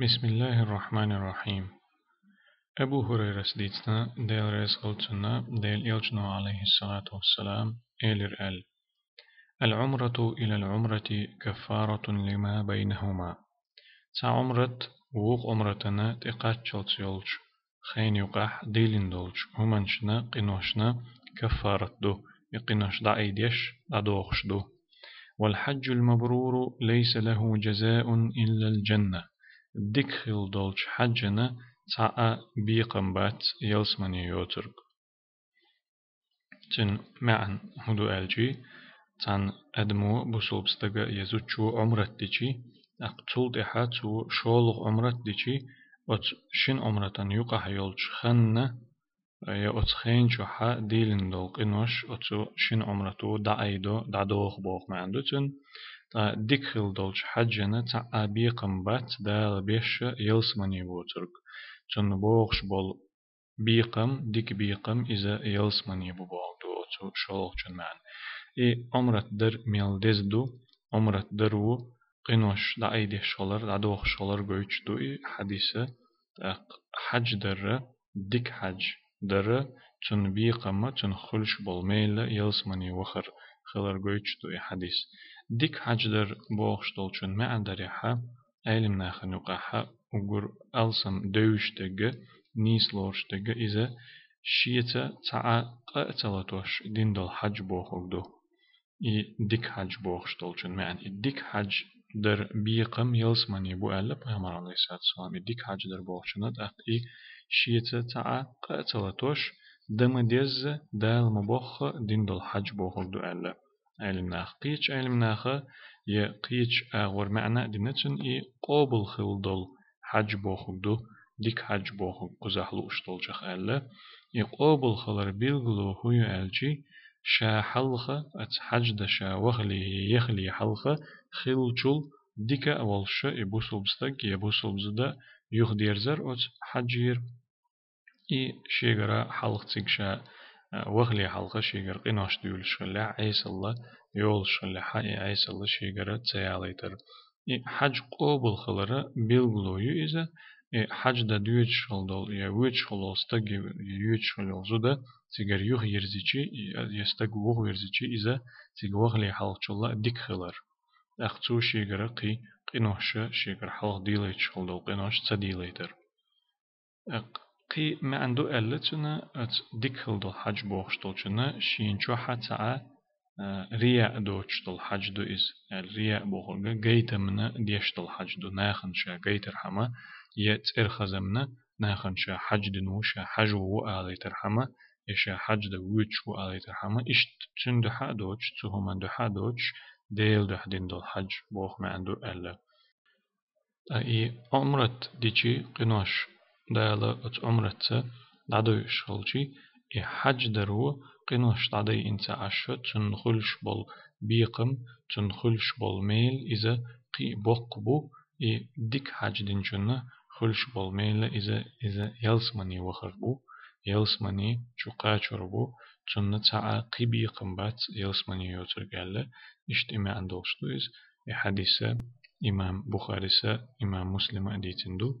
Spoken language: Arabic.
بسم الله الرحمن الرحيم. أبو هريرة سديتنا ديل ريس غلطنا ديل إلجنا عليه الصلاة والسلام إلر أل العمرة إلى العمرة كفارة لما بينهما. تا عمرة ووق عمرتنا تقاتشلت يولج خين يقح ديلين دولج. همانشنا قنوشنا كفارة دو. يقنوش دا دوخش دو. والحج المبرور ليس له جزاء إلا الجنة. ديكخل دولش حجنا تعا بيقم بات يلسمني يوترق تن معن هدو ألجي تن أدمو بسول بستغا يزوچو عمرت ديچي أقتل دحا تو شولغ عمرت ديچي وت شن عمرتن يقح يولش خن يا أتخين جوحا ديلن دول قنوش أتو شن عمرتو دا أيدو دا دوخ بوخ معندو تن ديكخل دولش حجنا تا أبي قمبات دال بيش يلسمني بوترك تن بوخش بول بيقم ديك بيقم إذا يلسمني بوبول دو تو شولغ جن معن إي عمرت در ميل دزدو عمرت درو قنوش دا أيدي شولر دا دوخ شولر قويش دو إي حديثة حج در ديك حج در تن بيقم تن خلش بول ميل يلسمني وخر خلر قويش دو إي حديث ديك حجدر بوغشتول ما عندريحا علم ناخن يقاحا وقر ألسم دوشتغ نيس لورشتغ إذا شيتا تعا قاتلتوش دين دول حج بوخوغدو إي ديك حج بوغشتول معنى ديك حج در بيقم يلسمني بو ألا بيغمر عليه الصلاة والسلام. ديك حج در بوغشنات أخ إي شيتا تعا قاتلتوش دم ديز دال مبوخ دين دول حج بوخوغدو ألا علم ناخ قيش علم ناخ ي قيش أغور معنى دينتن إي قابل خلدل حج بوخدو ديك حج بوخ قزحلو اشتول جخ ألا إي قابل خلر بيلغلو هو ألجي شا حلخة أت حج دا شا وخلي يخلي حلخة خلجل ديك أولش إبوسل بستك يبوسل بزدا يخ ديرزر أت حجير إي شيغرا حلق تيكشا وغلي حلقة شيغر قناش ديول شغلة عيس الله يول شغلة حي عيس الله شيغر تسياليتر حج قوبل خلرة بيلغلويو إذا حج دا ديوت شغل دول يا ويت شغل استج يوت شغل زودا تيجر يوغ يرزيشي يستج وغ يرزيشي إذا تيج وغلي حلق شغلة ديك خلر. أختو شيغر قي قناش شيغر حلق ديليت شغل دول قناش تديليتر. قي ما عنده ألتنا أت ديكل دو حج بوخشتولشنا شين شو حتى رياء دوش دل حج دو إز الرياء بوخلغا جيتا منا ديش دل حج دو ناخن شا جيتر حما يتر خزمنا ناخن شا حج دنو شا حج و آلي ترحما يشا حج دو ويتش و آلي ترحما إشت تن دو حا دوش تهما دو حا دوش ديل دو حدين دل حج بوخ ما عنده ألا أي عمرت ديشي قناش دالا ات عمرت دادو شغلشي إي حج درو قنوش دادي إنت عشو تنخلش بول بيقم تنخلش بول ميل إذا قي بوقبو إي ديك حج دينجونا خلش بول ميل إذا إذا يلسمني وخربو يلسمني شو قاچربو تن تعا قي بيقم بات يلسمني يوتر قال اشتماع عندوشتو إز حديثة إمام بخاري إمام مسلم أديتندو